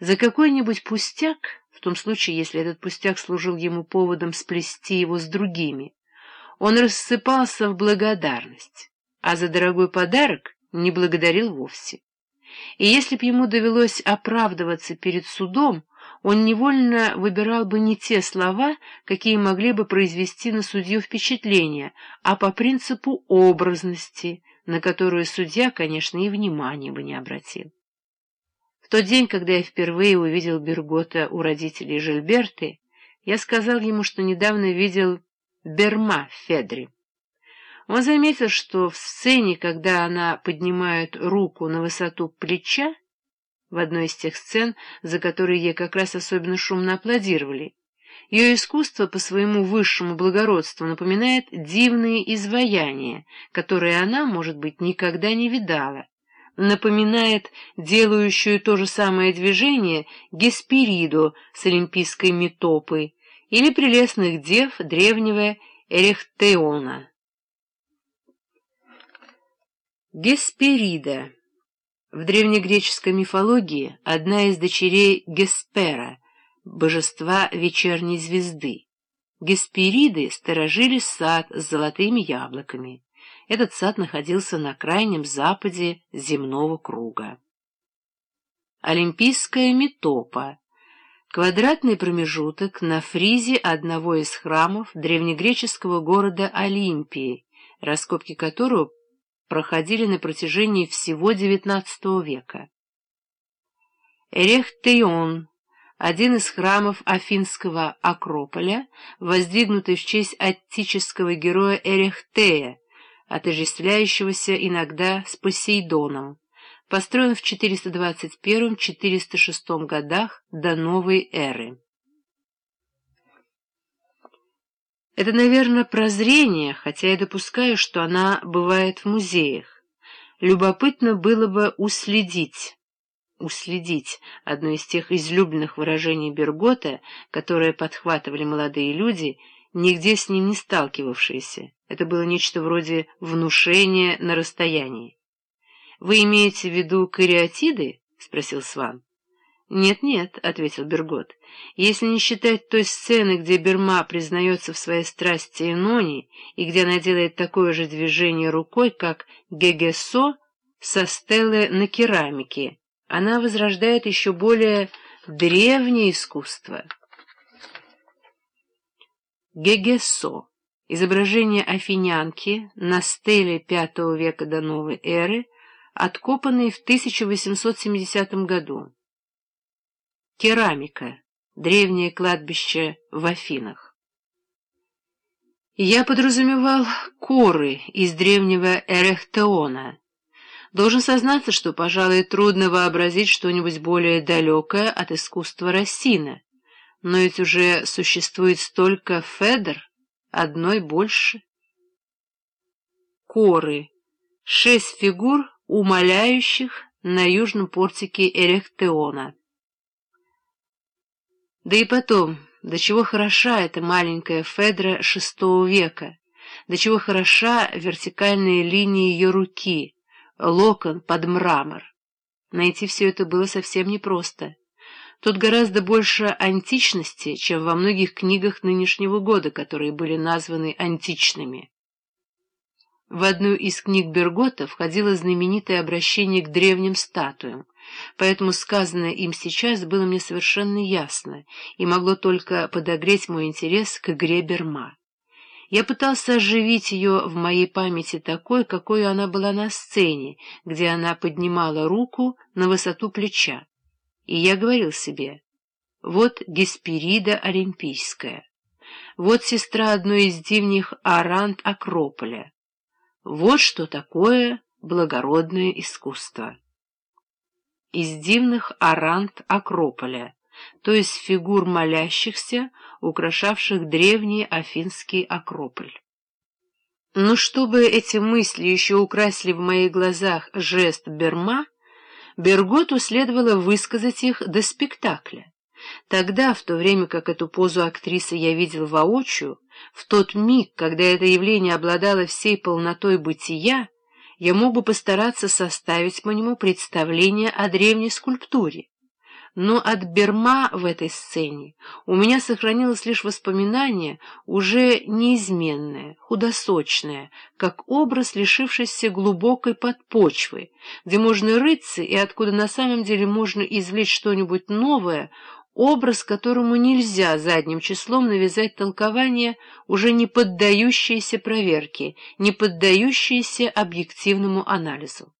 За какой-нибудь пустяк, в том случае, если этот пустяк служил ему поводом сплести его с другими, он рассыпался в благодарность, а за дорогой подарок не благодарил вовсе. И если б ему довелось оправдываться перед судом, он невольно выбирал бы не те слова, какие могли бы произвести на судью впечатление, а по принципу образности, на которую судья, конечно, и внимания бы не обратил. В тот день, когда я впервые увидел Бергота у родителей Жильберты, я сказал ему, что недавно видел Берма в Федре. Он заметил, что в сцене, когда она поднимает руку на высоту плеча, в одной из тех сцен, за которые ей как раз особенно шумно аплодировали, ее искусство по своему высшему благородству напоминает дивные изваяния, которые она, может быть, никогда не видала, напоминает делающую то же самое движение Геспериду с олимпийской метопой или прелестных дев древнего Эрехтеона. Гесперида В древнегреческой мифологии одна из дочерей Геспера, божества вечерней звезды. Геспериды сторожили сад с золотыми яблоками. Этот сад находился на крайнем западе земного круга. Олимпийская метопа — квадратный промежуток на фризе одного из храмов древнегреческого города Олимпии, раскопки которого проходили на протяжении всего XIX века. Эрехтеон — один из храмов Афинского Акрополя, воздвигнутый в честь аттического героя Эрехтея, отождествляющегося иногда с Посейдоном, построен в 421-406 годах до новой эры. Это, наверное, прозрение, хотя я допускаю, что она бывает в музеях. Любопытно было бы уследить. Уследить — одно из тех излюбленных выражений Бергота, которые подхватывали молодые люди, нигде с ним не сталкивавшиеся. Это было нечто вроде внушения на расстоянии. — Вы имеете в виду кариатиды? — спросил Сван. «Нет-нет», — ответил Бергот, — «если не считать той сцены, где Берма признается в своей страсти Энони и где она делает такое же движение рукой, как Гегесо со стелы на керамике, она возрождает еще более древнее искусство». Гегесо Изображение афинянки на стеле V века до новой эры, откопанной в 1870 году. Керамика. Древнее кладбище в Афинах. Я подразумевал коры из древнего Эрехтеона. Должен сознаться, что, пожалуй, трудно вообразить что-нибудь более далекое от искусства Рассина, но ведь уже существует столько Федер, одной больше. Коры. Шесть фигур, умоляющих на южном портике Эрехтеона. Да и потом, до чего хороша эта маленькая Федра шестого века, до чего хороша вертикальная линия ее руки, локон под мрамор. Найти все это было совсем непросто. Тут гораздо больше античности, чем во многих книгах нынешнего года, которые были названы античными. В одну из книг Бергота входило знаменитое обращение к древним статуям, поэтому сказанное им сейчас было мне совершенно ясно и могло только подогреть мой интерес к игре Берма. Я пытался оживить ее в моей памяти такой, какой она была на сцене, где она поднимала руку на высоту плеча. И я говорил себе, вот Гесперида Олимпийская, вот сестра одной из дивних Арант Акрополя. Вот что такое благородное искусство. Из дивных Арант Акрополя, то есть фигур молящихся, украшавших древний Афинский Акрополь. Но чтобы эти мысли еще украсили в моих глазах жест Берма, Берготу следовало высказать их до спектакля. Тогда, в то время как эту позу актрисы я видел воочию, в тот миг, когда это явление обладало всей полнотой бытия, я мог бы постараться составить по нему представление о древней скульптуре. Но от Берма в этой сцене у меня сохранилось лишь воспоминание, уже неизменное, худосочное, как образ, лишившийся глубокой подпочвы, где можно рыться и откуда на самом деле можно извлечь что-нибудь новое, образ, которому нельзя задним числом навязать толкование, уже не поддающееся проверке, не поддающееся объективному анализу.